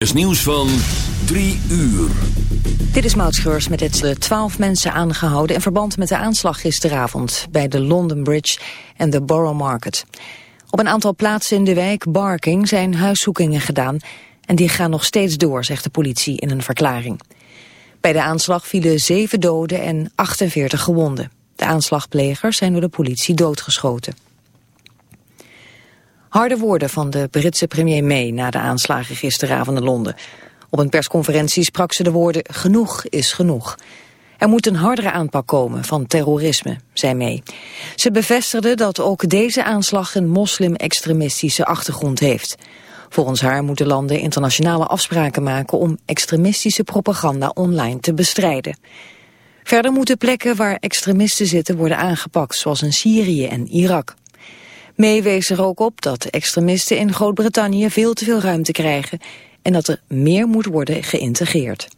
is nieuws van 3 uur. Dit is Maud met het 12 mensen aangehouden... in verband met de aanslag gisteravond... bij de London Bridge en de Borough Market. Op een aantal plaatsen in de wijk Barking zijn huiszoekingen gedaan... en die gaan nog steeds door, zegt de politie in een verklaring. Bij de aanslag vielen 7 doden en 48 gewonden. De aanslagplegers zijn door de politie doodgeschoten. Harde woorden van de Britse premier May na de aanslagen gisteravond in Londen. Op een persconferentie sprak ze de woorden genoeg is genoeg. Er moet een hardere aanpak komen van terrorisme, zei May. Ze bevestigde dat ook deze aanslag een moslim-extremistische achtergrond heeft. Volgens haar moeten landen internationale afspraken maken om extremistische propaganda online te bestrijden. Verder moeten plekken waar extremisten zitten worden aangepakt, zoals in Syrië en Irak. May wees er ook op dat extremisten in Groot-Brittannië veel te veel ruimte krijgen en dat er meer moet worden geïntegreerd.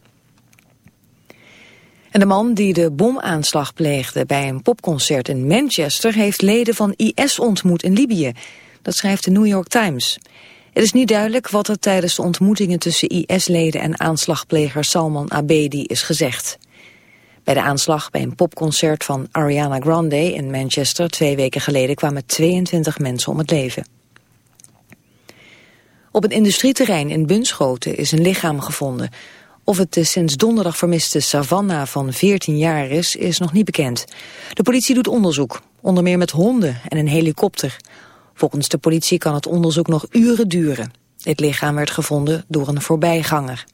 En de man die de bomaanslag pleegde bij een popconcert in Manchester heeft leden van IS ontmoet in Libië. Dat schrijft de New York Times. Het is niet duidelijk wat er tijdens de ontmoetingen tussen IS-leden en aanslagpleger Salman Abedi is gezegd. Bij de aanslag bij een popconcert van Ariana Grande in Manchester twee weken geleden kwamen 22 mensen om het leven. Op een industrieterrein in Bunschoten is een lichaam gevonden. Of het de sinds donderdag vermiste Savannah van 14 jaar is, is nog niet bekend. De politie doet onderzoek, onder meer met honden en een helikopter. Volgens de politie kan het onderzoek nog uren duren. Het lichaam werd gevonden door een voorbijganger.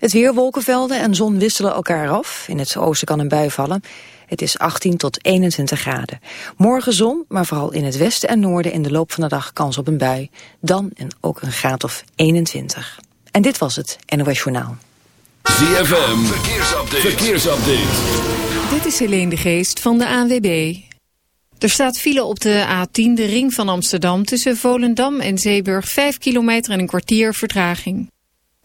Het weer, wolkenvelden en zon wisselen elkaar af. In het oosten kan een bui vallen. Het is 18 tot 21 graden. Morgen zon, maar vooral in het westen en noorden in de loop van de dag kans op een bui. Dan en ook een graad of 21. En dit was het NOS Journaal. ZFM, verkeersupdate. verkeersupdate. Dit is Helene de Geest van de ANWB. Er staat file op de A10, de ring van Amsterdam... tussen Volendam en Zeeburg, 5 kilometer en een kwartier vertraging.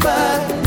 but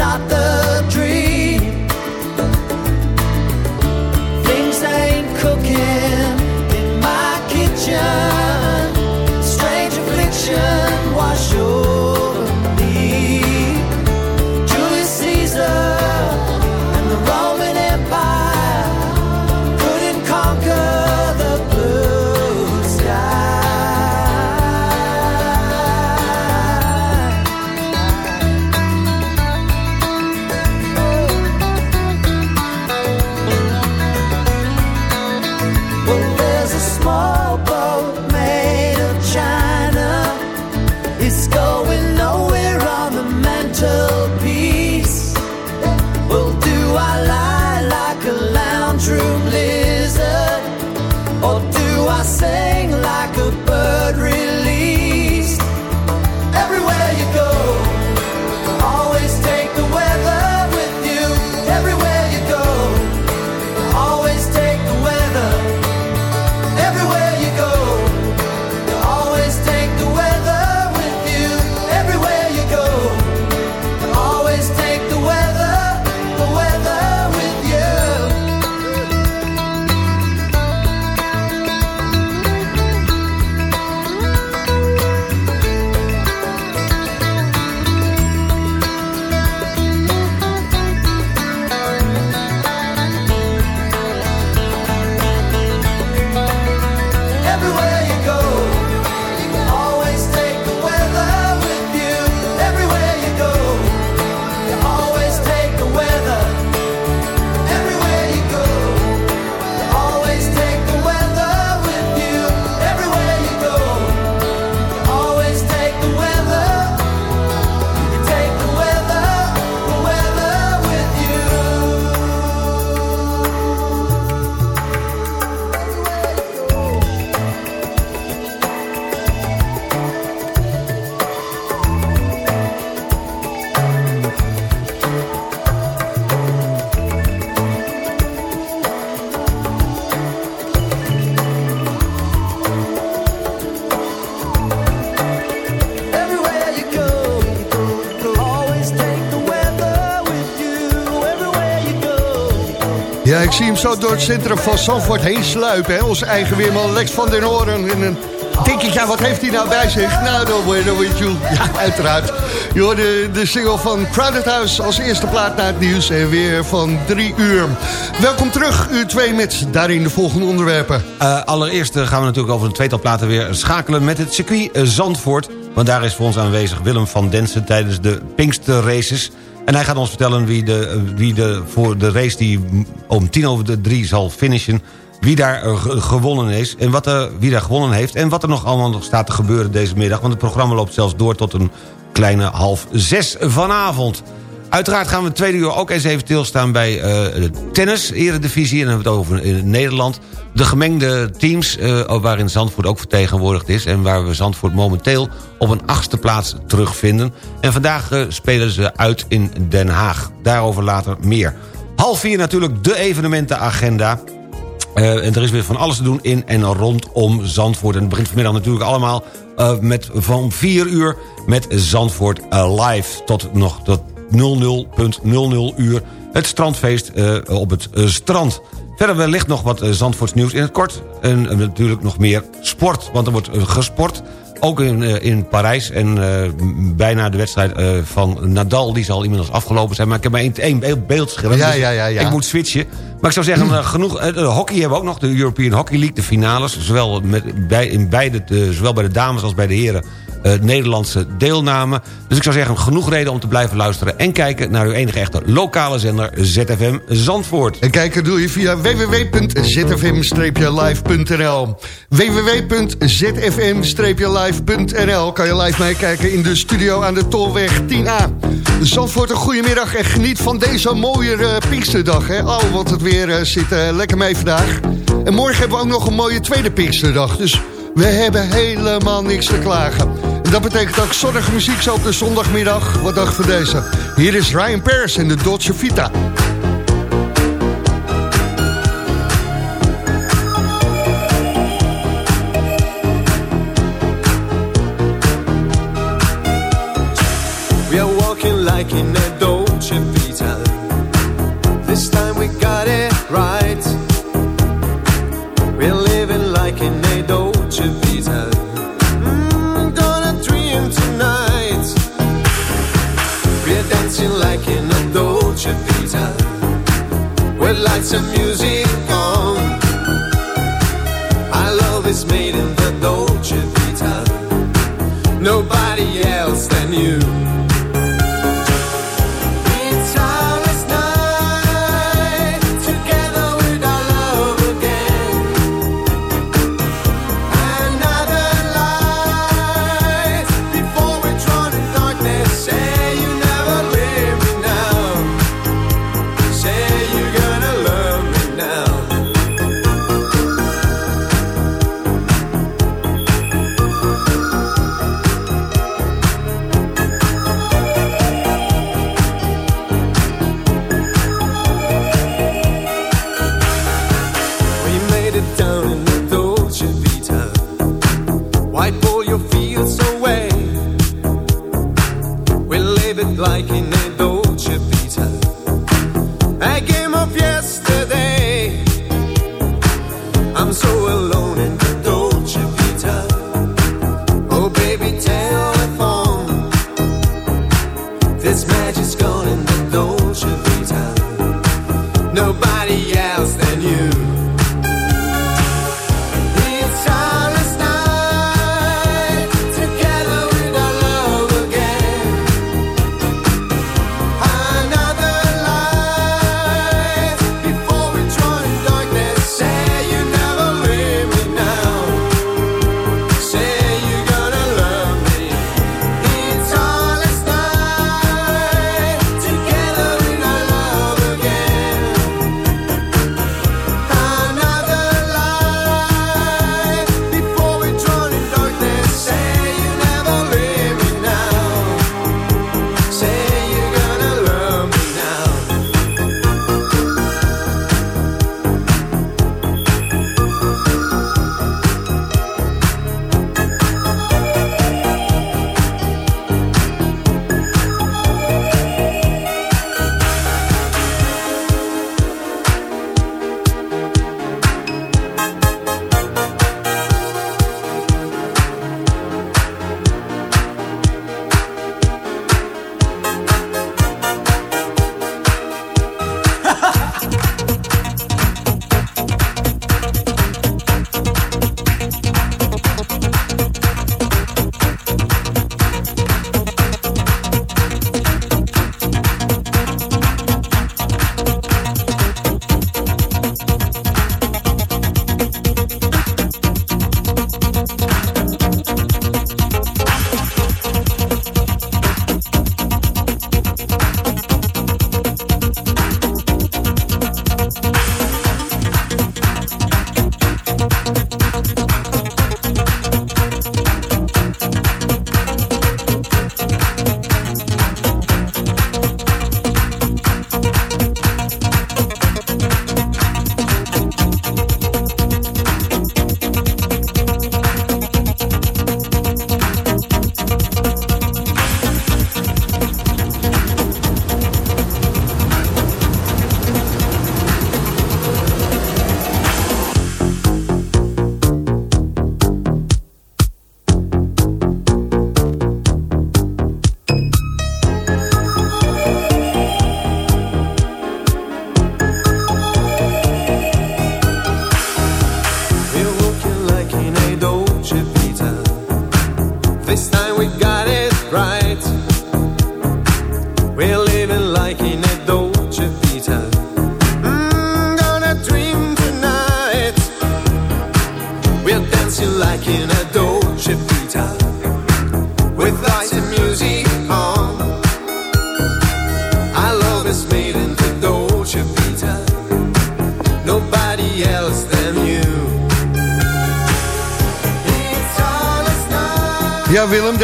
zie hem door het centrum van Zandvoort heen sluipen. Hè? Onze eigen weerman Lex van den Oren. En een denk ik, wat heeft hij nou bij zich? Nou, no bueno with you. Ja, uiteraard. Je hoorde de single van Crowded House als eerste plaat naar het nieuws. En weer van drie uur. Welkom terug, uur twee met daarin de volgende onderwerpen. Uh, allereerst uh, gaan we natuurlijk over een tweetal platen weer schakelen met het circuit uh, Zandvoort. Want daar is voor ons aanwezig Willem van Densen tijdens de Pinkster Races... En hij gaat ons vertellen wie, de, wie de, voor de race die om tien over de drie zal finishen... wie daar gewonnen is en wat er, wie daar gewonnen heeft... en wat er nog allemaal nog staat te gebeuren deze middag. Want het programma loopt zelfs door tot een kleine half zes vanavond. Uiteraard gaan we het tweede uur ook eens even stilstaan bij de tennis, eredivisie. En dan hebben we het over in Nederland. De gemengde teams, uh, waarin Zandvoort ook vertegenwoordigd is... en waar we Zandvoort momenteel op een achtste plaats terugvinden. En vandaag spelen ze uit in Den Haag. Daarover later meer. Half vier natuurlijk de evenementenagenda. En er is weer van alles te doen in en rondom Zandvoort. En het begint vanmiddag natuurlijk allemaal met van 4 uur met Zandvoort Live. Tot nog tot 00.00 uur het strandfeest uh, op het strand. Verder wellicht nog wat Zandvoorts nieuws in het kort. En natuurlijk nog meer sport, want er wordt gesport ook in, in Parijs. En bijna de wedstrijd van Nadal, die zal inmiddels afgelopen zijn. Maar ik heb maar één, beeldscherm. Ja, dus ja, ja, ja. Ik moet switchen. Maar ik zou zeggen, genoeg. de hockey hebben we ook nog. De European Hockey League, de finales. Zowel, met, bij, in beide, de, zowel bij de dames als bij de heren Nederlandse deelname. Dus ik zou zeggen, genoeg reden om te blijven luisteren... en kijken naar uw enige echte lokale zender ZFM Zandvoort. En kijken doe je via www.zfm-live.nl www.zfm-live.nl Kan je live meekijken in de studio aan de Tolweg 10A. Zandvoort, een goedemiddag en geniet van deze mooie uh, Pinksterdag. Hè? Oh, want het weer uh, zit lekker mee vandaag. En morgen hebben we ook nog een mooie tweede Pinksterdag. Dus we hebben helemaal niks te klagen. Dat betekent ook zonnige muziek zo op de zondagmiddag. Wat dacht van deze? Hier is Ryan Pers en de Dolce Vita.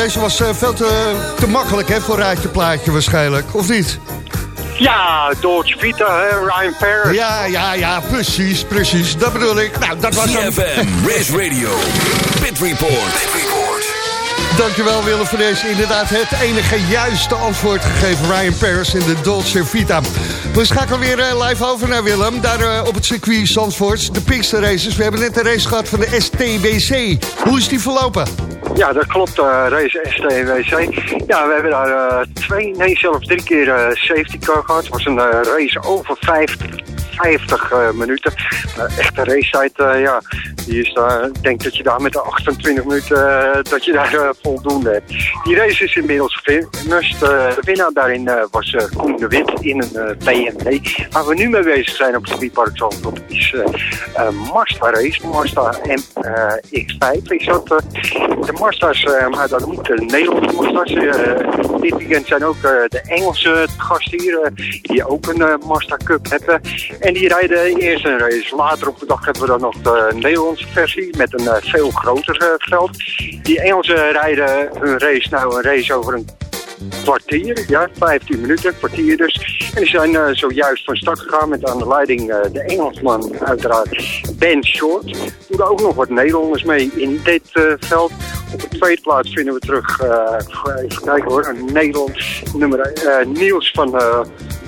Deze was eh, veel te, te makkelijk hè, voor Raadje Plaatje waarschijnlijk, of niet? Ja, Dolce Vita, hè, Ryan Paris. Ja, ja, ja, precies, precies. Dat bedoel ik. Nou, dat was hem. CFM, Race Radio, Pit Report. Pit Report. Dankjewel Willem voor deze inderdaad het enige juiste antwoord gegeven. Ryan Paris in de Dolce Vita. We schakelen weer eh, live over naar Willem. Daar eh, op het circuit Zandvoort. De Pinkster Races. We hebben net een race gehad van de STBC. Hoe is die verlopen? Ja, dat klopt, uh, race STWC. Ja, we hebben daar eh, twee, nee zelfs drie keer eh, safety car gehad. Het was een eh, race over 50, 50 eh, minuten. Echte racetijd, eh, ja, die is ik denk dat je daar met de 28 minuten, eh, dat je daar eh, voldoende hebt. Die race is inmiddels finished. Eh, de winnaar daarin was Koen de Wit in een BMW. Waar we nu mee bezig zijn op het circuitpark Zandvoort is Mazda race, Mazda MX-5 is dat. de Mazda's, maar dat niet de Nederlandse Mazda's. dit weekend zijn ook de Engelse gasten hier, die ook een Mazda Cup hebben. En die rijden eerst een race. Later op de dag hebben we dan nog de Nederlandse versie met een eh, veel groter eh, veld. Die Engelsen rijden hun race, nou een race over een kwartier, ja, 15 minuten, kwartier dus. En die zijn eh, zojuist van start gegaan met aan de leiding eh, de Engelsman, uiteraard Ben Short. Doen er ook nog wat Nederlanders mee in dit eh, veld. Op de tweede plaats vinden we terug, eh, even kijken hoor, een Nederlands nummer eh, Niels van eh,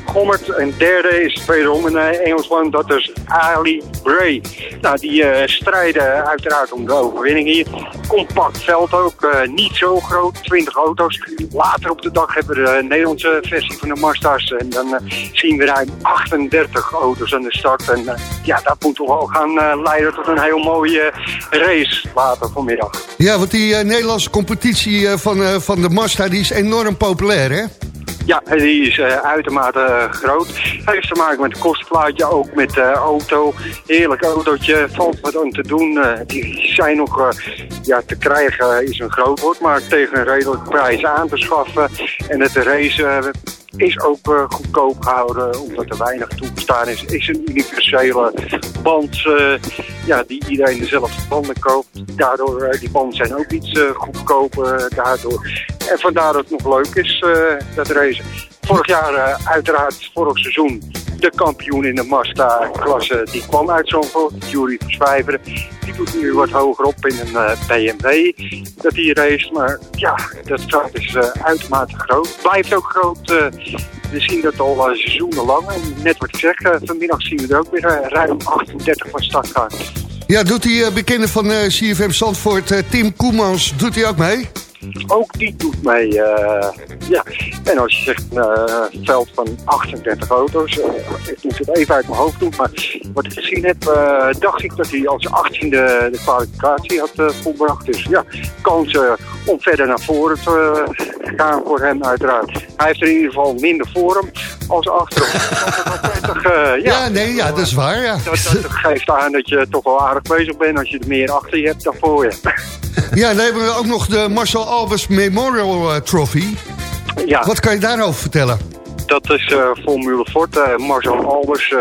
Gommert. En derde is wederom een eh, Engelsman, dat is Ali Bray. Nou, die eh, strijden uiteraard om de overwinning hier. Compact veld ook, eh, niet zo groot, 20 auto's. Later op de dag hebben we de Nederlandse versie van de Mazda's. En dan zien we ruim 38 auto's aan de start. En ja, dat moet toch wel gaan leiden tot een heel mooie race later vanmiddag. Ja, want die Nederlandse competitie van, van de Mazda die is enorm populair, hè? Ja, die is eh, uitermate eh, groot. Hij heeft te maken met kostplaatje, ook met de auto. Heerlijk autootje, valt wat aan te doen. Eh, die zijn nog eh, ja, te krijgen, is een groot woord, maar tegen een redelijke prijs aan te schaffen. En het race eh, is ook eh, goedkoop gehouden, omdat er weinig toegestaan is. Is een universele band eh, ja, die iedereen dezelfde banden koopt. Daardoor, eh, die banden zijn ook iets goedkoper daardoor. En vandaar dat het nog leuk is, dat race. Vorig jaar, uiteraard, vorig seizoen, de kampioen in de Mazda-klasse, die kwam uit Zandvoort, Jury Verswijveren. Die doet nu wat hoger op in een eh, BMW, dat die race. Maar ja, dat veld is eh, uitermate groot. Blijft ook groot. eh, we zien dat al uh, seizoenenlang. En net wat ik zeg, vanmiddag zien we er ook weer ruim 38 van start gaan. Ja, doet die uh, bekende van uh, CFM Zandvoort, uh, Tim Koemans, doet hij ook mee? Ook die doet mee, uh, ja. En als je zegt een uh, veld van 38 auto's, uh, ik moet het even uit mijn hoofd doen, maar wat ik gezien heb, dacht ik dat hij als 18e de kwalificatie had volbracht. Dus ja, kansen om verder naar voren te gaan voor hem uiteraard. Hij heeft er in ieder geval minder vorm als achter. ja. ja, nee, ja, dat is waar, ja. Dat, dat geeft aan dat je toch wel aardig bezig bent als je er meer achter je hebt dan voor je. Ja, dan hebben we ook nog de Marcel Albers Memorial uh, Trophy. Ja. Wat kan je daarover vertellen? Dat is uh, Formule Ford. Marcel Albers, uh,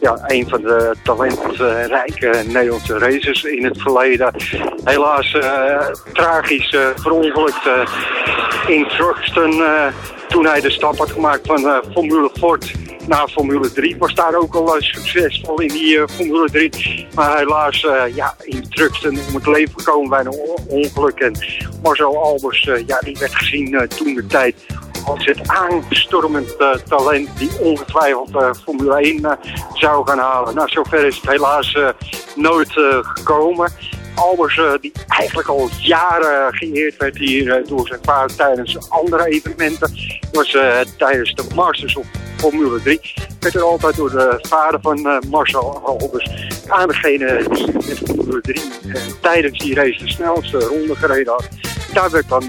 ja, een van de talentrijke Nederlandse racers in het verleden. Helaas tragisch verongelukt in Truxton toen hij de stap had gemaakt van Formule Ford naar Formule 3. Was daar ook al succesvol in die Formule 3. Maar helaas ja, in Truxton om het leven gekomen bij een ongeluk. En Marcel Albers, ja, die werd gezien toen de tijd als het aanstormend uh, talent die ongetwijfeld uh, Formule 1 uh, zou gaan halen. Nou, zover is het helaas nooit gekomen. Albers, die eigenlijk al jaren geëerd werd hier door zijn vader tijdens andere evenementen, was tijdens de Masters of Formule 3, werd er altijd door de vader van Marcel Albers aan degene die met Formule 3 tijdens die race de snelste ronde gereden had. Daar werd dan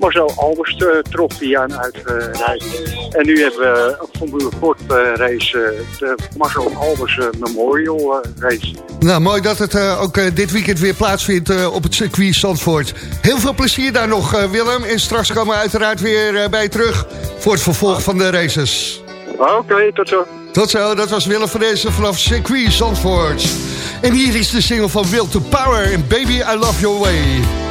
Marcel Albers uh, trofee aan uitgereikt. En nu hebben we een Formule Ford uh, race, de Marcel Albers Memorial race. Nou, mooi dat het ook dit weekend weer plaatsvindt op het circuit Zandvoort. Heel veel plezier daar nog, Willem. En straks komen we uiteraard weer bij je terug voor het vervolg van de races. Oké, okay, tot zo. Tot zo, dat was Willem van deze vanaf circuit Zandvoort. En hier is de single van Will to Power en Baby I Love Your Way.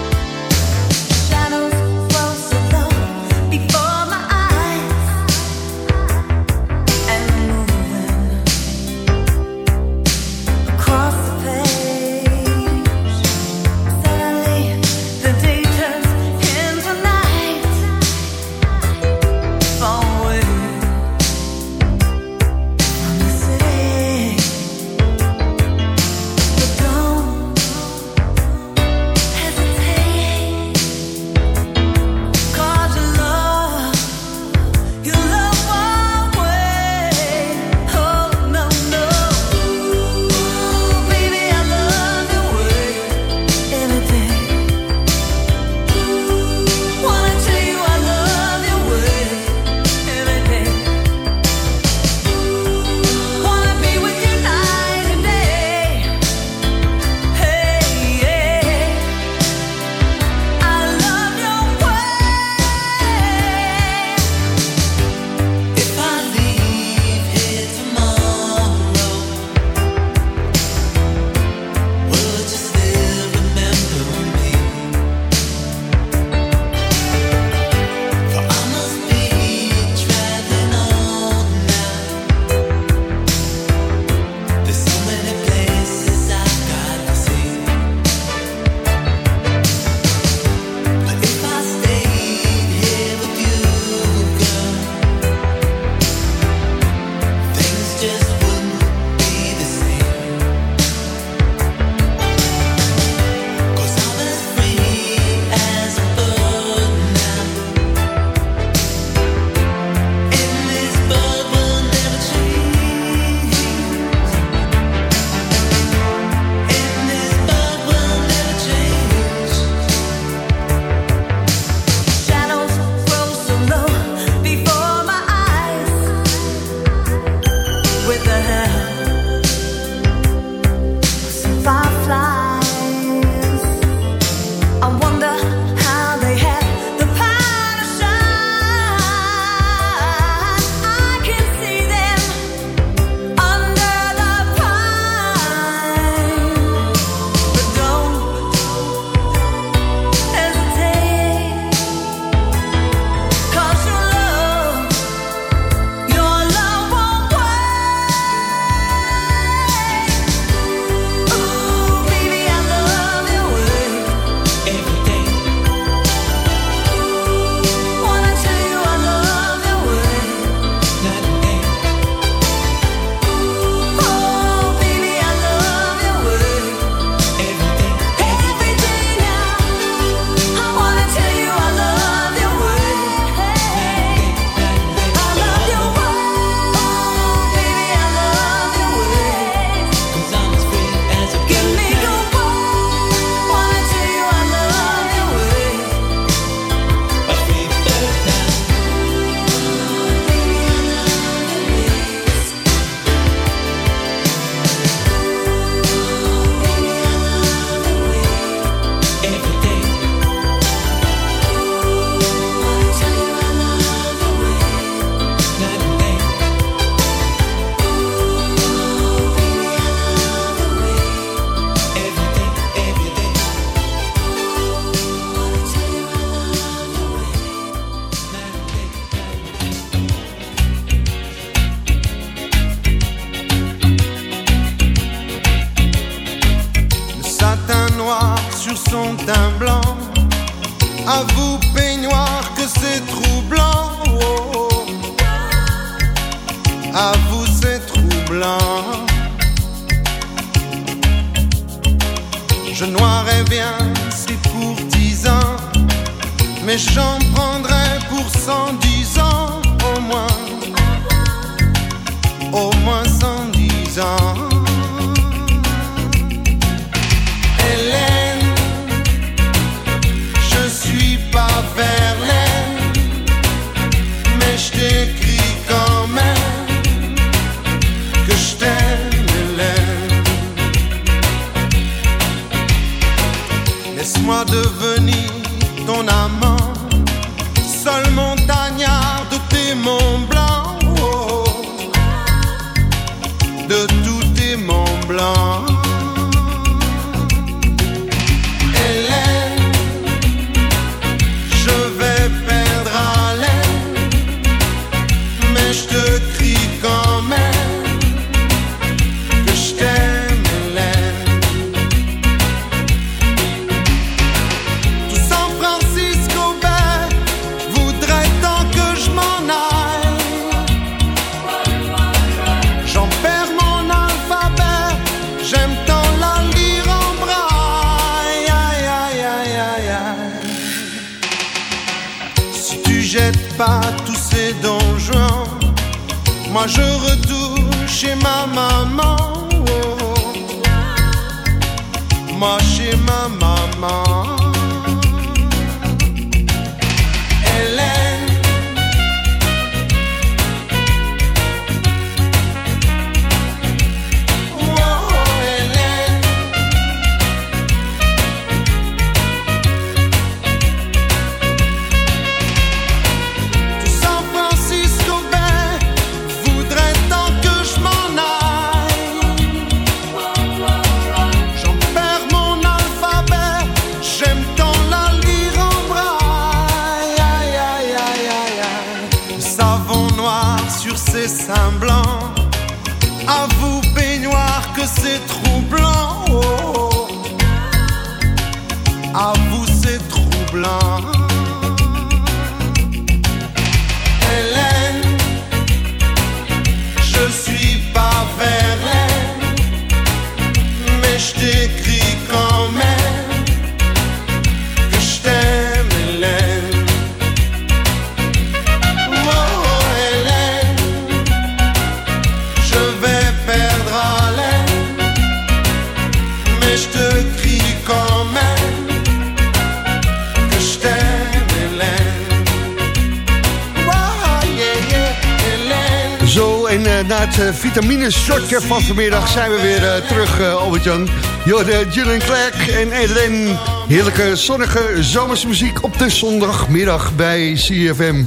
En eh, na het uh, vitamine-shotje van vanmiddag zijn we weer eh, terug, uh, Albert-Jan. Jorde, Julian Clark en Eden. Heerlijke, zonnige zomerse muziek op de zondagmiddag bij CFM.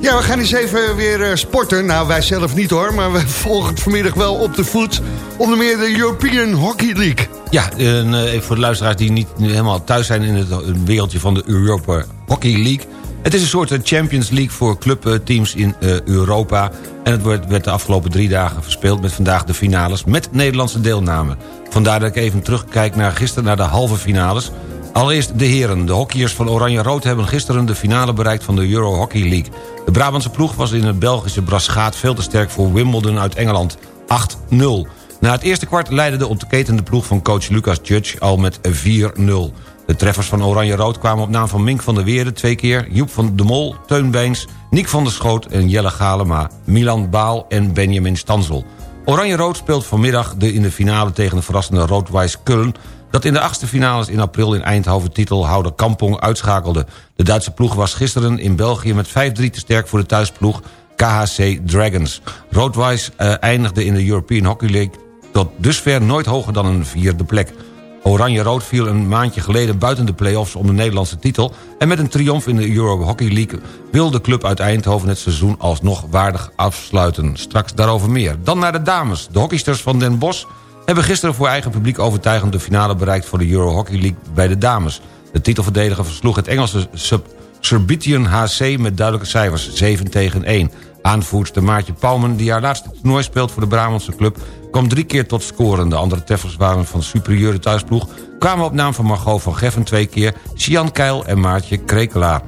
Ja, we gaan eens even weer sporten. Nou, wij zelf niet hoor, maar we volgen het vanmiddag wel op de voet. Onder meer de European Hockey League. Ja, en, voor de luisteraars die niet helemaal thuis zijn... in het wereldje van de Europa Hockey League. Het is een soort eh, Champions League voor clubteams in eh, Europa. En het werd, werd de afgelopen drie dagen verspeeld... met vandaag de finales met Nederlandse deelname. Vandaar dat ik even terugkijk naar gisteren naar de halve finales... Allereerst de heren. De hockeyers van Oranje-Rood hebben gisteren de finale bereikt van de Euro Hockey League. De Brabantse ploeg was in het Belgische Braschaat veel te sterk voor Wimbledon uit Engeland. 8-0. Na het eerste kwart leidde de ontketende ploeg van coach Lucas Judge al met 4-0. De treffers van Oranje-Rood kwamen op naam van Mink van der Weerde twee keer... Joep van de Mol, Teun Beens, Niek van der Schoot en Jelle Galema... Milan Baal en Benjamin Stansel. Oranje-Rood speelt vanmiddag de in de finale tegen de verrassende Roodwijs Kullen... dat in de achtste finales in april in Eindhoven titelhouder Kampong uitschakelde. De Duitse ploeg was gisteren in België met 5-3 te sterk voor de thuisploeg KHC Dragons. Roodwijs uh, eindigde in de European Hockey League tot dusver nooit hoger dan een vierde plek. Oranje-Rood viel een maandje geleden buiten de play-offs om de Nederlandse titel... en met een triomf in de Euro Hockey League... wil de club uit Eindhoven het seizoen alsnog waardig afsluiten. Straks daarover meer. Dan naar de dames. De hockeysters van Den Bosch hebben gisteren voor eigen publiek overtuigend... de finale bereikt voor de Euro Hockey League bij de dames. De titelverdediger versloeg het Engelse sub HC met duidelijke cijfers, 7 tegen 1. Aanvoerster Maartje Pauwmen, die haar laatste toernooi speelt voor de Brabantse club... kwam drie keer tot scoren. De andere treffers waren van de superieure thuisploeg... kwamen op naam van Margot van Geffen twee keer... Sian Keil en Maartje Krekelaar.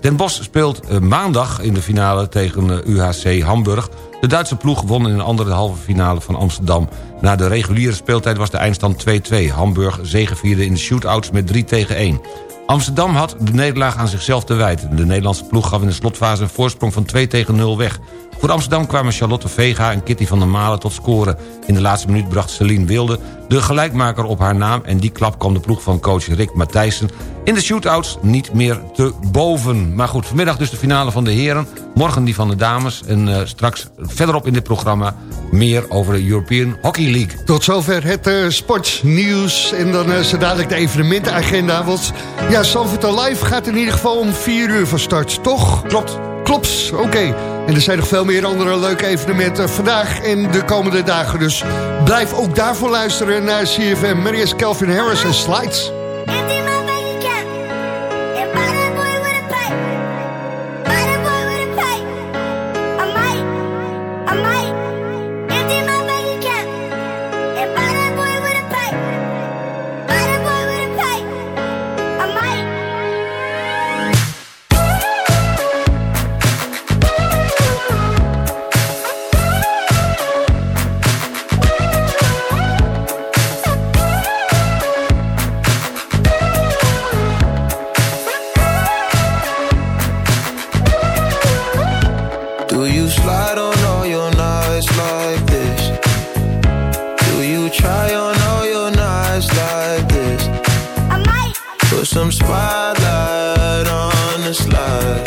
Den Bosch speelt eh, maandag in de finale tegen eh, UHC Hamburg. De Duitse ploeg won in een andere halve finale van Amsterdam. Na de reguliere speeltijd was de eindstand 2-2. Hamburg zegevierde in de shootouts met 3 tegen 1. Amsterdam had de nederlaag aan zichzelf te wijten. De Nederlandse ploeg gaf in de slotfase een voorsprong van 2 tegen 0 weg. Voor Amsterdam kwamen Charlotte Vega en Kitty van der Malen tot scoren. In de laatste minuut bracht Celine Wilde de gelijkmaker op haar naam... en die klap kwam de ploeg van coach Rick Matthijssen... in de shootouts niet meer te boven. Maar goed, vanmiddag dus de finale van de heren. Morgen die van de dames. En uh, straks verderop in dit programma meer over de European Hockey League. Tot zover het uh, sportsnieuws. En dan uh, zo dadelijk de evenementenagenda. Want ja, Sanford Live gaat in ieder geval om 4 uur van start, toch? Klopt. Klopt, oké. En er zijn nog veel meer andere leuke evenementen vandaag en de komende dagen. Dus blijf ook daarvoor luisteren naar CFM. Marius Kelvin Harris en Slides. some spotlight on the slide.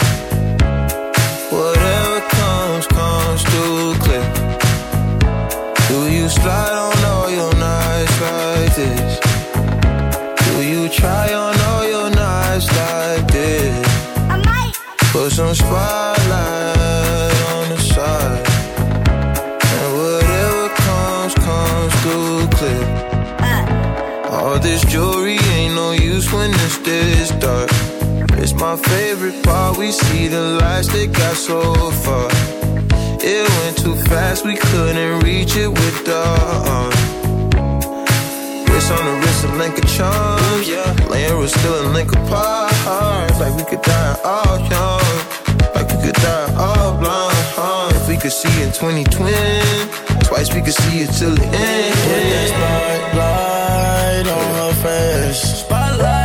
Whatever comes, comes too clear. Do you slide on all your nights like this? Do you try on all your nights like this? I might put some spotlight. my favorite part. We see the lights that got so far. It went too fast, we couldn't reach it with the arm. Wrist on the wrist of Link of Charms. Yeah. Laying was still a Link apart. Like we could die all young. Like we could die all blind. Huh? If we could see in 2020, twice we could see it till the end. Put that spotlight on her face. Spotlight.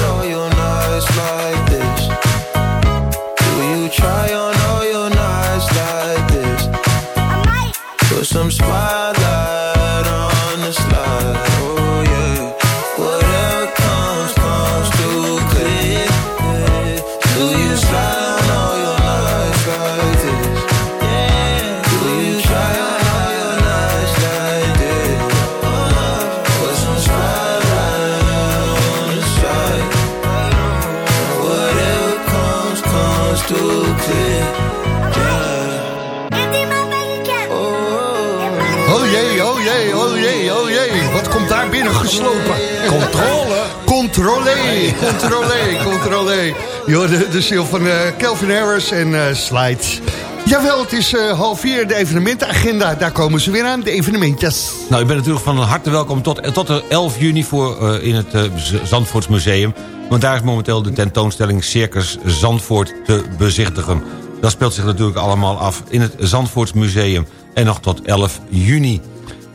Controle, controle. Joh, de, de ziel van Kelvin Harris en Slides. Jawel, het is eh, half vier, de evenementenagenda. Daar komen ze weer aan, de evenementjes. Nou, u bent natuurlijk van harte welkom tot, tot de 11 juni voor, in het uh, Zandvoortsmuseum. Want daar is momenteel de tentoonstelling Circus Zandvoort te bezichtigen. Dat speelt zich natuurlijk allemaal af in het Zandvoortsmuseum. En nog tot 11 juni.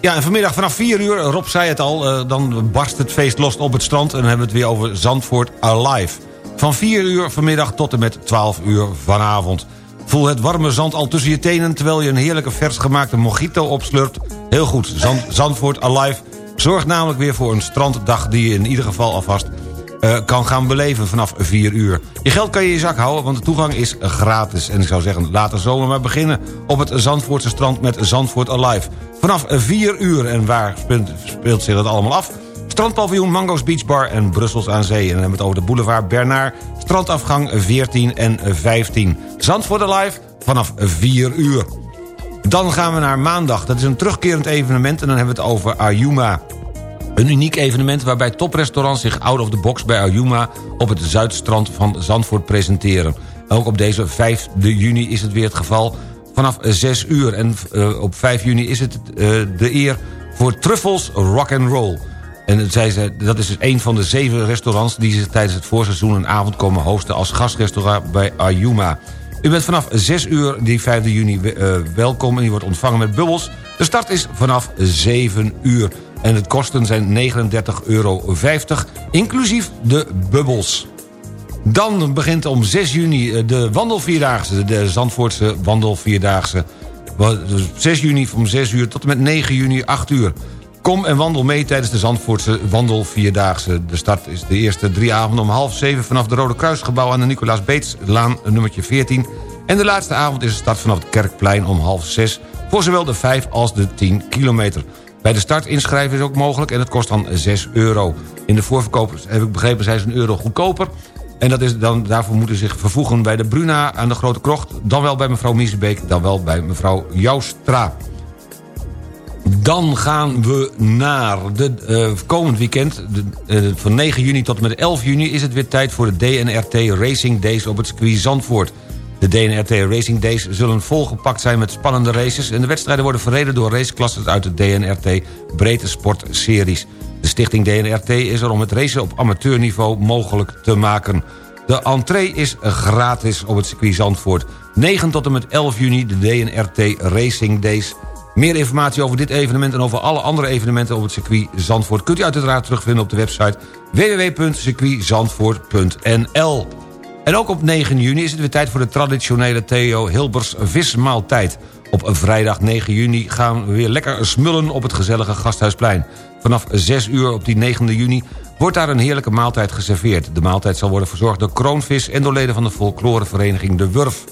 Ja, en vanmiddag vanaf 4 uur, Rob zei het al... eh, dan barst het feest los op het strand... en dan hebben we het weer over Zandvoort Alive. Van 4 uur vanmiddag tot en met 12 uur vanavond. Voel het warme zand al tussen je tenen... terwijl je een heerlijke vers gemaakte mojito opslurpt. Heel goed, Zand, Zandvoort Alive zorgt namelijk weer voor een stranddag... die je in ieder geval alvast eh, kan gaan beleven vanaf 4 uur. Je geld kan je in je zak houden, want de toegang is gratis. En ik zou zeggen, laat de zomer maar beginnen... op het Zandvoortse strand met Zandvoort Alive. Vanaf 4 uur, en waar speelt, speelt zich dat allemaal af? Strandpaviljoen, Mango's Beach Bar en Brussels aan Zee. En dan hebben we het over de boulevard Bernard, strandafgang 14 en 15. Zandvoort Alive vanaf 4 uur. Dan gaan we naar maandag. Dat is een terugkerend evenement en dan hebben we het over Ayuma. Een uniek evenement waarbij toprestaurants zich out of the box bij Ayuma... op het zuidstrand van Zandvoort presenteren. Ook op deze 5 juni is het weer het geval vanaf 6 uur. En uh, op 5 juni is het uh, de eer voor Truffles Rock and Roll. En zij ze, dat is dus een van de zeven restaurants... die zich tijdens het voorseizoen een avond komen hosten... als gastrestaurant bij Ayuma. U bent vanaf 6 uur die 5 juni uh, welkom en u wordt ontvangen met bubbels. De start is vanaf 7 uur. En het kosten zijn 39,50 euro, inclusief de bubbels. Dan begint om 6 juni de wandelvierdaagse, de Zandvoortse wandelvierdaagse. 6 juni om 6 uur tot en met 9 juni 8 uur. Kom en wandel mee tijdens de Zandvoortse wandelvierdaagse. De start is de eerste drie avonden om half zeven... vanaf de Rode Kruisgebouw aan de Nicolaas Beetslaan nummertje 14. En de laatste avond is de start vanaf het Kerkplein om half zes... voor zowel de 5 als de 10 kilometer. Bij de start inschrijven is ook mogelijk en het kost dan 6 euro. In de voorverkoop, heb ik begrepen, zijn ze een euro goedkoper... En dat is dan, daarvoor moeten zich vervoegen bij de Bruna aan de Grote Krocht... dan wel bij mevrouw Miesebeek, dan wel bij mevrouw Joustra. Dan gaan we naar de uh, komend weekend. De, uh, van 9 juni tot en met 11 juni is het weer tijd voor de DNRT Racing Days op het circuit Zandvoort. De DNRT Racing Days zullen volgepakt zijn met spannende races... en de wedstrijden worden verreden door raceklassen uit de DNRT Breedte Sport Series. De stichting DNRT is er om het racen op amateurniveau mogelijk te maken. De entree is gratis op het circuit Zandvoort. 9 tot en met 11 juni de DNRT Racing Days meer informatie over dit evenement en over alle andere evenementen op het circuit Zandvoort... kunt u uiteraard terugvinden op de website www.circuitzandvoort.nl. En ook op 9 juni is het weer tijd voor de traditionele Theo Hilbers vismaaltijd. Op vrijdag 9 juni gaan we weer lekker smullen op het gezellige Gasthuisplein. Vanaf 6 uur op die 9 juni wordt daar een heerlijke maaltijd geserveerd. De maaltijd zal worden verzorgd door Kroonvis en door leden van de folklorevereniging De Wurf.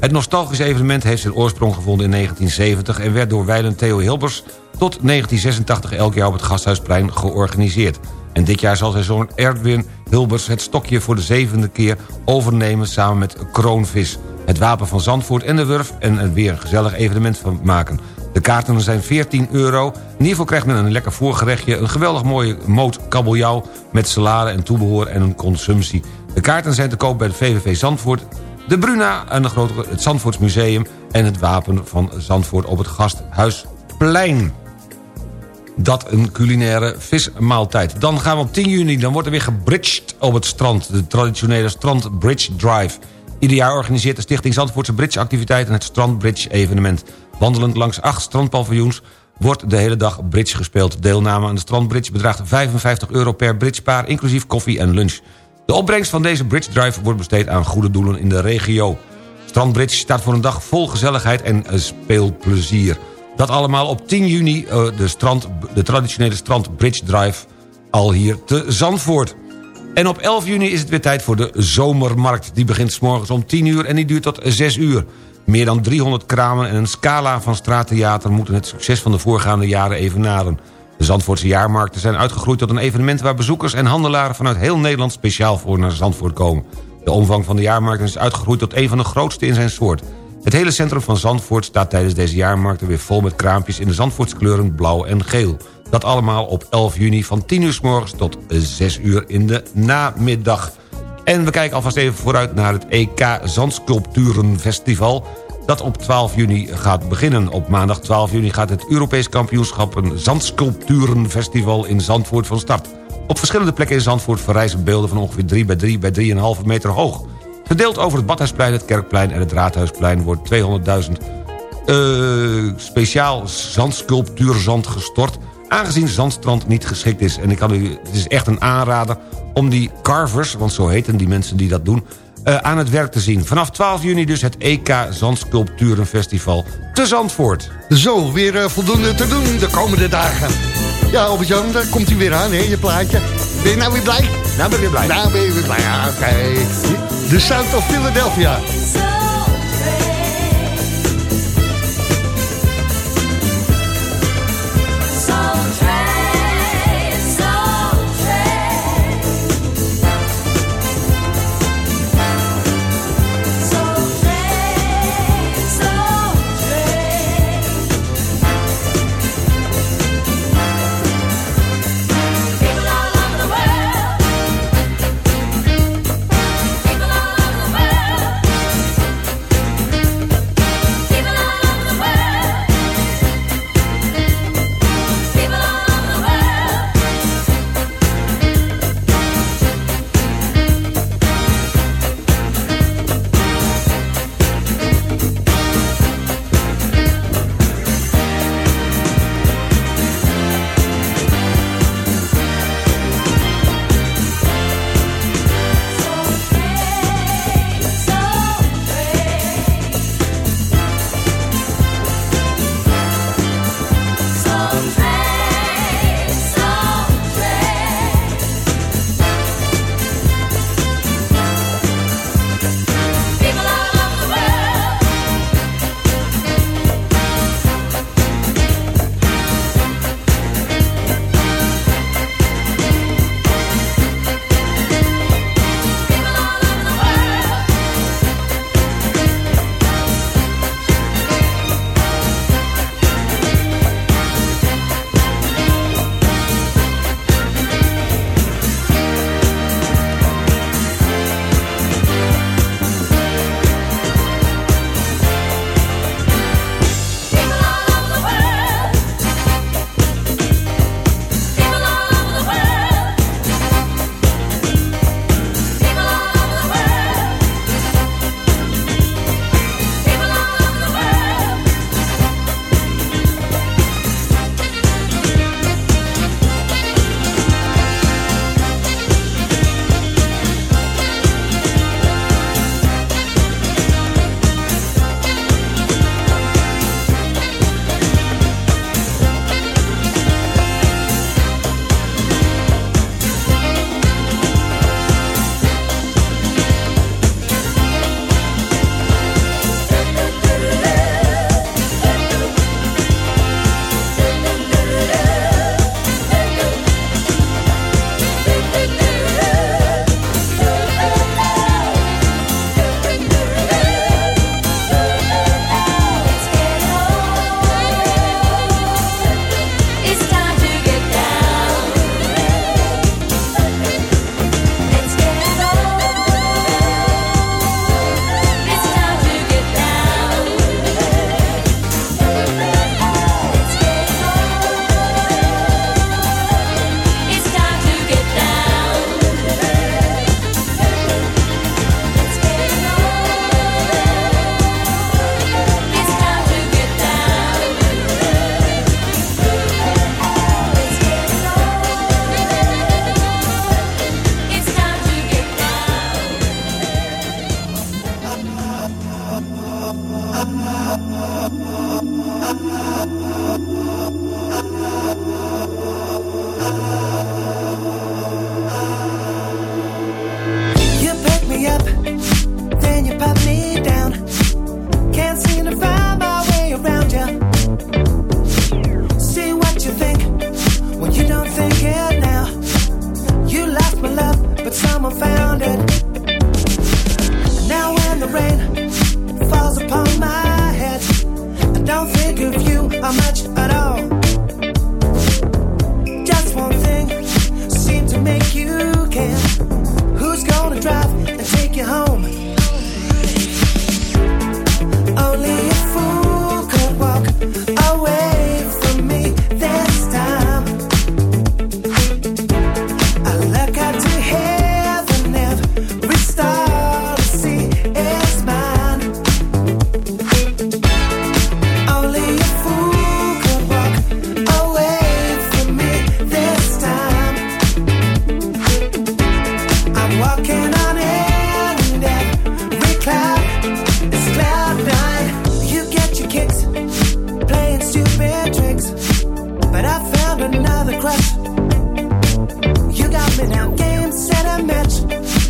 Het nostalgische evenement heeft zijn oorsprong gevonden in 1970... en werd door wijlen Theo Hilbers tot 1986 elk jaar op het Gasthuisplein georganiseerd. En dit jaar zal zijn zoon Erwin Hilbers het stokje voor de zevende keer overnemen... samen met Kroonvis, het wapen van Zandvoort en de Wurf... en er weer een gezellig evenement van maken. De kaarten zijn 14 euro. Ieder geval krijgt men een lekker voorgerechtje... een geweldig mooie moot kabeljauw met salade en toebehoor en een consumptie. De kaarten zijn te koop bij de VVV Zandvoort de Bruna en het Zandvoortsmuseum... en het wapen van Zandvoort op het Gasthuisplein. Dat een culinaire vismaaltijd. Dan gaan we op 10 juni, dan wordt er weer gebridged op het strand. De traditionele strand Bridge Drive. Ieder jaar organiseert de Stichting Zandvoortse Bridge-activiteiten... het Strand Bridge evenement. Wandelend langs acht strandpaviljoens wordt de hele dag bridge gespeeld. Deelname aan de strandbridge bedraagt 55 euro per bridgepaar... inclusief koffie en lunch. De opbrengst van deze Bridge Drive wordt besteed aan goede doelen in de regio. Strandbridge staat voor een dag vol gezelligheid en speelplezier. Dat allemaal op 10 juni, de, strand, de traditionele strand Bridge Drive, al hier te Zandvoort. En op 11 juni is het weer tijd voor de zomermarkt. Die begint s morgens om 10 uur en die duurt tot 6 uur. Meer dan 300 kramen en een scala van straattheater... moeten het succes van de voorgaande jaren evenaren. De Zandvoortse jaarmarkten zijn uitgegroeid tot een evenement... waar bezoekers en handelaren vanuit heel Nederland speciaal voor naar Zandvoort komen. De omvang van de jaarmarkten is uitgegroeid tot een van de grootste in zijn soort. Het hele centrum van Zandvoort staat tijdens deze jaarmarkten... weer vol met kraampjes in de Zandvoortskleuren blauw en geel. Dat allemaal op 11 juni van 10 uur s morgens tot 6 uur in de namiddag. En we kijken alvast even vooruit naar het EK Zandsculpturenfestival dat op 12 juni gaat beginnen. Op maandag 12 juni gaat het Europees kampioenschap... een Zandsculpturenfestival in Zandvoort van start. Op verschillende plekken in Zandvoort verrijzen beelden... van ongeveer 3 bij 3 bij 3,5 meter hoog. Verdeeld over het Badhuisplein, het Kerkplein en het Raadhuisplein... wordt 200.000 eh, speciaal zandsculptuurzand gestort... aangezien zandstrand niet geschikt is. En ik kan u, het is echt een aanrader om die carvers... want zo heten die mensen die dat doen... eh, aan het werk te zien. Vanaf 12 juni dus het EK Zandsculpturenfestival te Zandvoort. Zo, weer eh, voldoende te doen de komende dagen. Ja, Albert-Jan, daar komt hij weer aan, hè, je plaatje. Ben je nou weer blij? Nou ben ik weer blij. Nou ben je weer blij, ja, oké. De Sound of Philadelphia.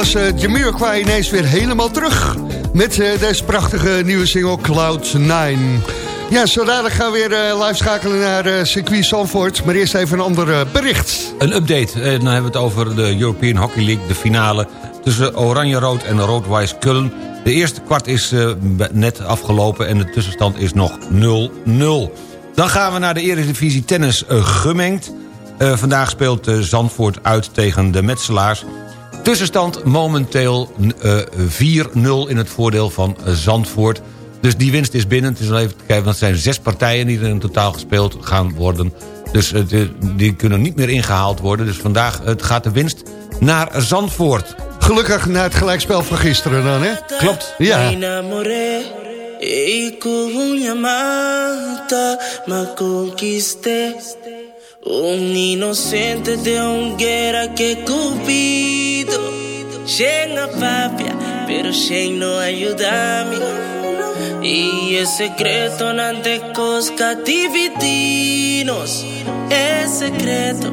Was uh, Jamiroquai ineens weer helemaal terug... met eh, deze prachtige nieuwe single Cloud 9. Ja, zo dadelijk gaan we weer eh, live schakelen naar eh, circuit Zandvoort. Maar eerst even een ander eh, bericht. Een update. Eh, dan hebben we het over de European Hockey League, de finale... tussen Oranje-Rood en Rood-Wijs Kullen. De eerste kwart is eh, net afgelopen en de tussenstand is nog 0-0. Dan gaan we naar de Eredivisie Tennis eh, gemengd. Eh, vandaag speelt eh, Zandvoort uit tegen de Metselaars. Tussenstand momenteel eh, 4-0 in het voordeel van eh, Zandvoort. Dus die winst is binnen. Het is wel even te kijken, want het zijn zes partijen die er in totaal gespeeld gaan worden. Dus eh, die kunnen niet meer ingehaald worden. Dus vandaag eh, gaat de winst naar Zandvoort. Gelukkig na het gelijkspel van gisteren dan, hè? Klopt. Ja. Me enamoré y con una mata me conquisté. Un inocente de hoguera que Cupido llega papia, pero Shane no ayuda-me. Y es secreto nante cosca dividinos. Es secreto,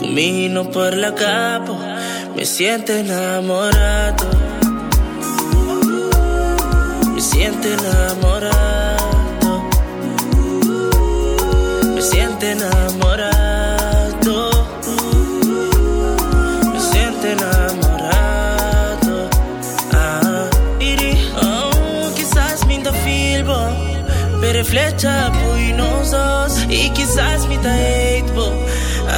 camino por la capa, me siento enamorado. Me siento enamorado. Me siento enamorado. Flecha pui nos. Y quizás hate, bo.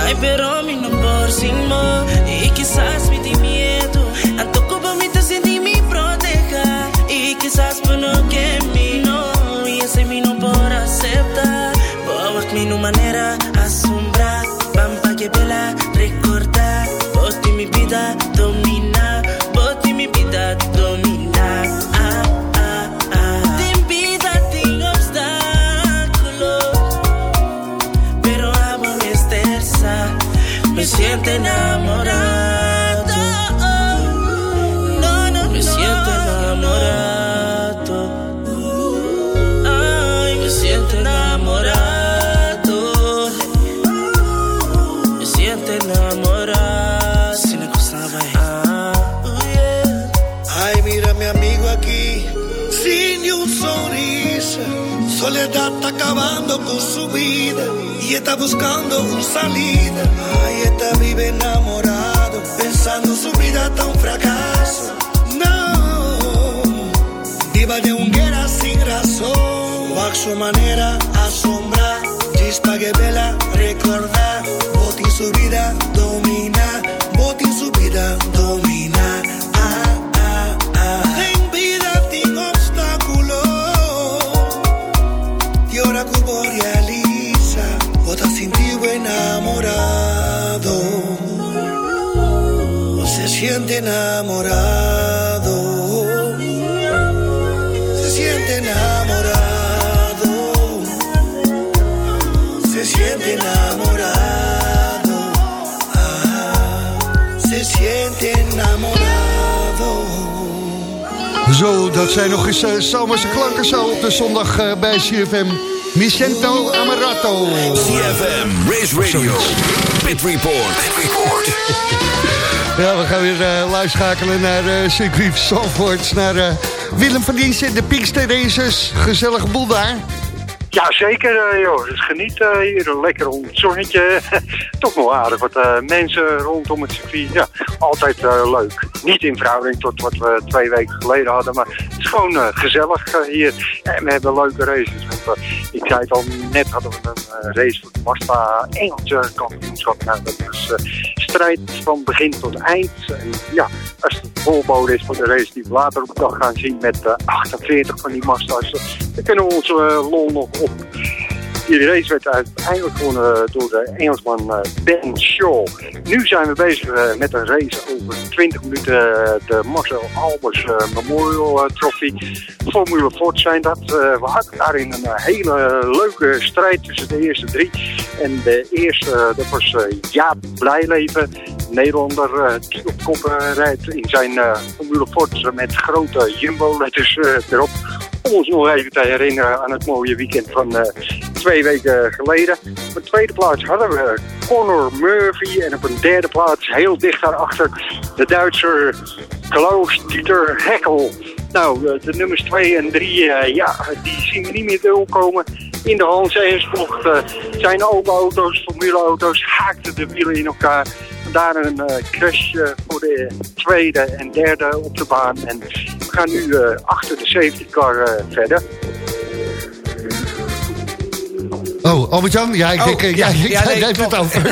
Ay, pero mi no por sin mo. Y quizás me di miedo. Anto como me te sentí mi proteja. Y quizás por no que mi no. Y ese mi no por aceptar. Boas mi no manera asombrar. Pampa que pela recordar. Vos mi vida Soledad está acabando con su vida y está buscando un salida. Ay, está vive enamorado, pensando su vida un fracaso. No, Viva de hoguera sin razón, o a su manera asombrar, chispa que vela recordar, botín su vida domina, botín su vida domina. Siente enamorado. Se siente enamorado, se siente enamorado, ah, se siente enamorado. Zo, dat zijn nog eens eh, zomerse klanken zo op de zondag eh, bij CFM. Micento Amarato. CFM, Race Radio, Pit Report. Pit Report. Ja, we gaan weer uh, live schakelen naar uh, circuit Zandvoort. Naar uh, Willem van Dienst in de Pinkster Races. Gezellige boel daar. Ja, zeker, joh. Dus geniet hier lekker onder het zonnetje. Toch nog aardig wat mensen rondom het circuit. Ja, altijd leuk. Niet in verhouding tot wat we twee weken geleden hadden, maar is gewoon eh, gezellig eh, hier. En we hebben leuke races. Want, eh, ik zei het al, net hadden we een race voor de Mazda Engelse kampioenschap. Nou, dat is strijd van begin tot eind. En ja, als het voorbode is voor de race die we later op de dag gaan zien met eh, 48 van die Mazda's, dan kunnen we onze lol nog op. Die race werd uiteindelijk gewonnen door de Engelsman eh, Ben Shaw. Nu zijn we bezig eh, met een race over 20 minuten. eh, de Marcel Albers eh, Memorial eh, Trophy. Formule Ford zijn dat. Eh, we hadden daarin een eh, hele leuke strijd tussen de eerste drie. En de eerste, eh, dat was eh, Jaap Blijleven. Nederlander eh, die op kop eh, rijdt in zijn eh, Formule Ford eh, met grote Jumbo-letters eh, erop ons nog even te herinneren aan het mooie weekend van eh, twee weken geleden. Op de tweede plaats hadden we Conor Murphy en op een derde plaats heel dicht daarachter de Duitser Klaus-Dieter Heckel. Nou, eh, de nummers 2 en 3, ja, die zien we niet meer doorkomen. In de Hans Eensbocht zijn open auto's, formuleauto's, haakten de wielen in elkaar. Vandaar een eh, crash voor de tweede en derde op de baan. En we gaan nu eh, achter de safety car eh, verder. Oh, Albert-Jan? Ja, ik Oh, denk, ja, ja, ja, nee, jij hebt het over.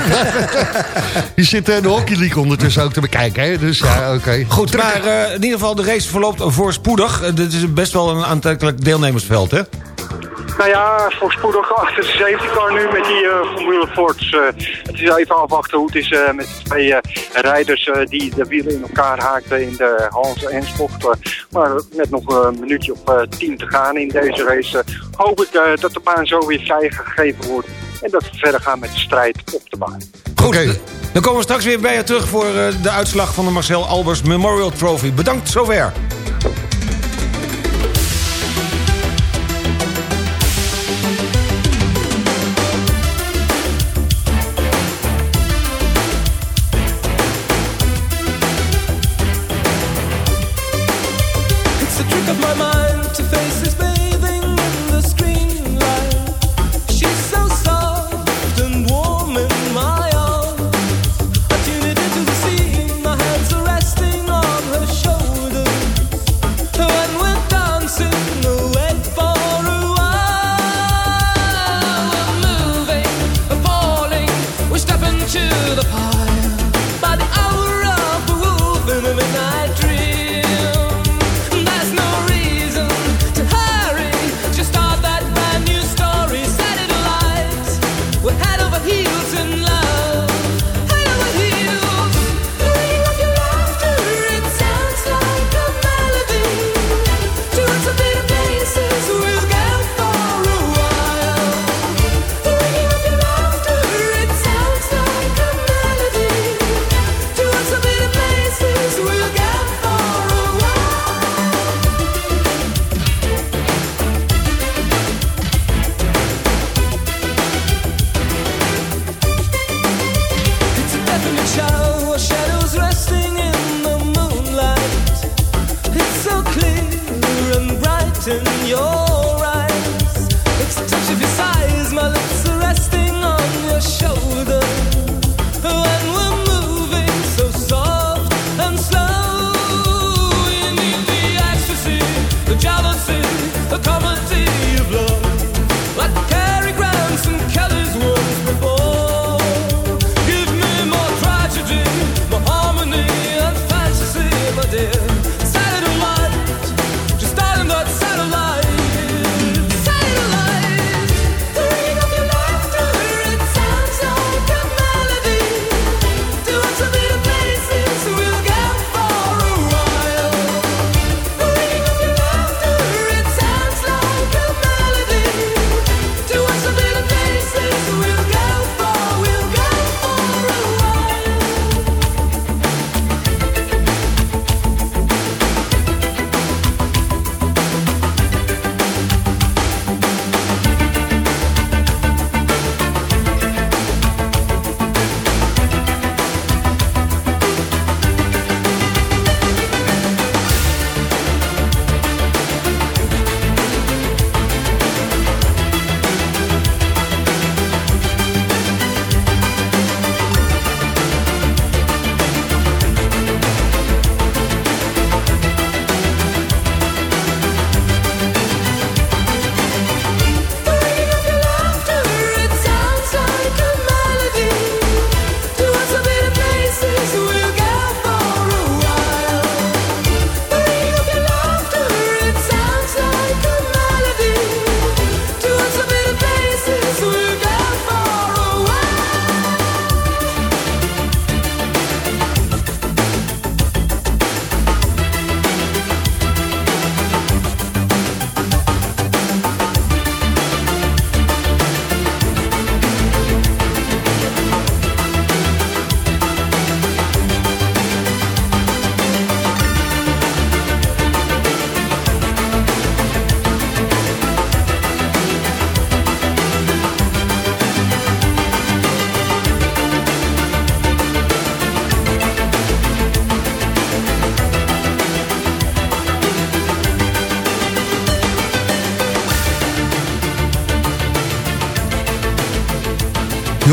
Je zit eh, de Hockey League ondertussen ook te bekijken, hè? Dus ja, oké. Goed, maar eh, in ieder geval de race verloopt voorspoedig. Dit is best wel een aantrekkelijk deelnemersveld, hè? Nou ja, voorspoedig achter de safety car nu met die eh, Formule Fords. eh, het is even afwachten hoe het is eh, met de twee eh, rijders eh, die de wielen in elkaar haakten in de Hans. Eh, maar met nog een minuutje of eh, tien te gaan in deze race hoop ik eh, dat de baan zo weer vrijgegeven wordt. En dat we verder gaan met de strijd op de baan. Goed, dan komen we straks weer bij je terug voor eh, de uitslag van de Marcel Albers Memorial Trophy. Bedankt zover.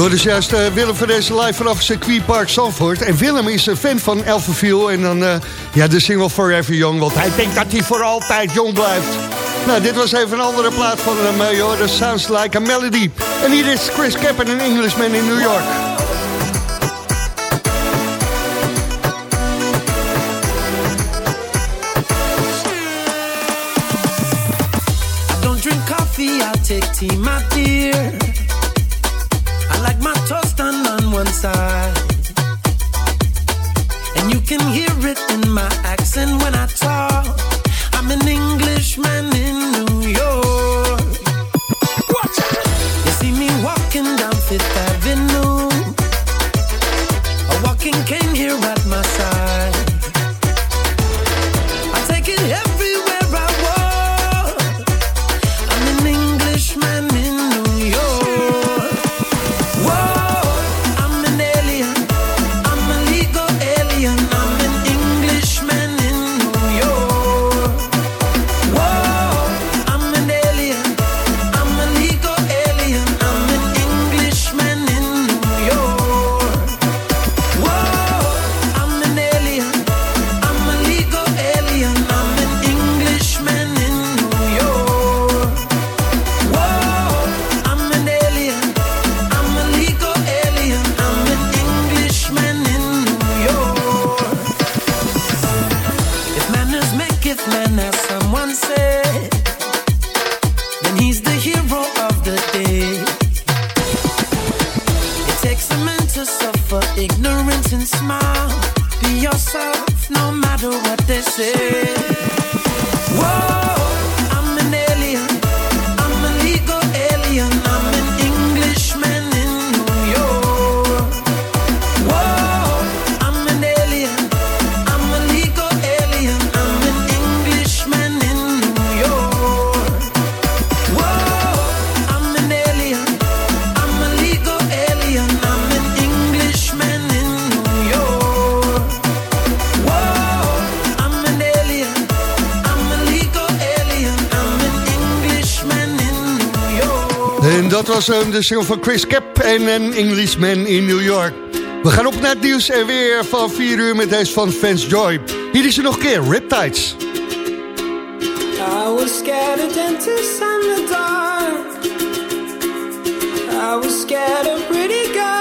hoor dus juist eh, Willem van deze live vanaf circuit Park Zandvoort. En Willem is een fan van Elfenviel en dan eh, ja, de single Forever Young. Want hij denkt dat hij voor altijd jong blijft. Nou, dit was even een andere plaat van hem. Uh, sounds like a melody. En hier is Chris Kappen, een Englishman in New York. take tea, my dear. was hem, de single van Chris Cap en een Englishman in New York. We gaan op naar het nieuws en weer van 4 uur met deze van Fans Joy. Hier is ze nog een keer, Riptides. I was scared of dentists and the dark. I was scared of pretty girls.